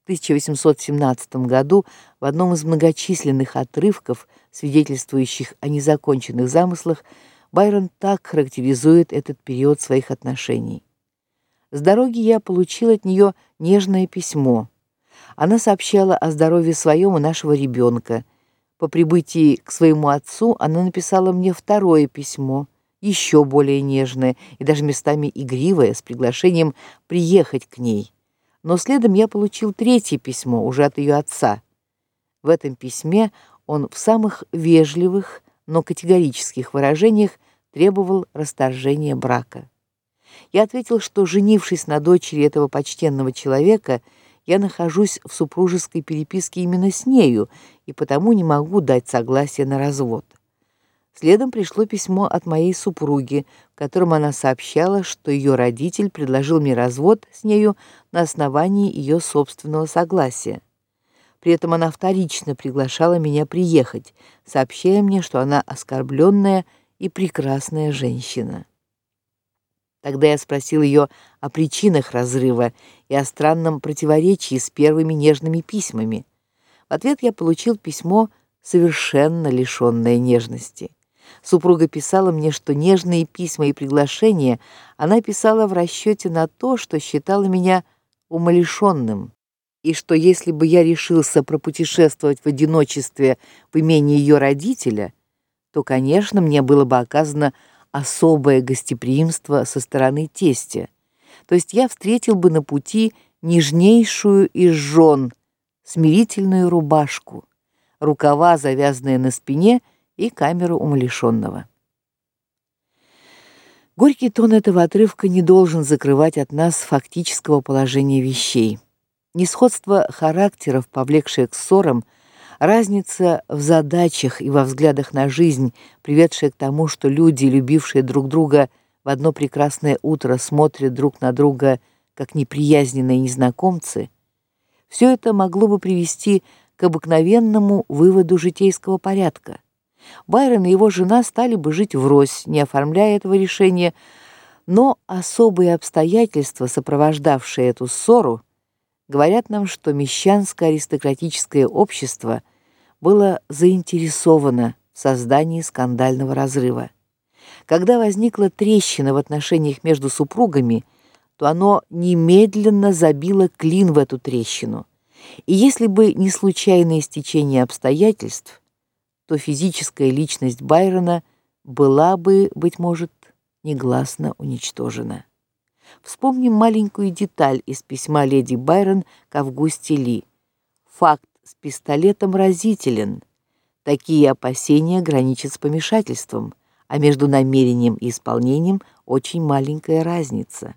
В 1817 году в одном из многочисленных отрывков, свидетельствующих о незаконченных замыслах, Байрон так характеризует этот период своих отношений. С дороги я получил от нее нежное письмо. Она сообщала о здоровье своем и нашего ребенка. По прибытии к своему отцу она написала мне второе письмо, еще более нежное и даже местами игривое, с приглашением приехать к ней. Но следом я получил третье письмо уже от ее отца. В этом письме он в самых вежливых, но категорических выражениях требовал расторжения брака. Я ответил, что женившись на дочери этого почтенного человека, я нахожусь в супружеской переписке именно с нею и потому не могу дать согласие на развод. Следом пришло письмо от моей супруги, в котором она сообщала, что ее родитель предложил мне развод с нею на основании ее собственного согласия. При этом она вторично приглашала меня приехать, сообщая мне, что она оскорбленная и прекрасная женщина. Тогда я спросил ее о причинах разрыва и о странном противоречии с первыми нежными письмами. В ответ я получил письмо совершенно лишённое нежности. Супруга писала мне, что нежные письма и приглашения она писала в расчете на то, что считала меня умалишенным, и что если бы я решился пропутешествовать в одиночестве в имении ее родителя, то, конечно, мне было бы оказано особое гостеприимство со стороны тестя. То есть я встретил бы на пути нежнейшую из жен, смирительную рубашку, рукава, завязанные на спине, и камеру умалишенного. Горький тон этого отрывка не должен закрывать от нас фактического положения вещей. Несходство характеров, повлекшее к ссорам, Разница в задачах и во взглядах на жизнь, приведшая к тому, что люди, любившие друг друга, в одно прекрасное утро смотрят друг на друга как неприязненные незнакомцы, все это могло бы привести к обыкновенному выводу житейского порядка. Байрон и его жена стали бы жить врозь, не оформляя этого решения, но особые обстоятельства, сопровождавшие эту ссору, говорят нам, что мещанское аристократическое общество было заинтересовано в создании скандального разрыва. Когда возникла трещина в отношениях между супругами, то оно немедленно забило клин в эту трещину. И если бы не случайное стечение обстоятельств, то физическая личность Байрона была бы, быть может, негласно уничтожена. Вспомним маленькую деталь из письма леди Байрон к Августе Ли. Факт с пистолетом разителен. Такие опасения граничат с помешательством, а между намерением и исполнением очень маленькая разница.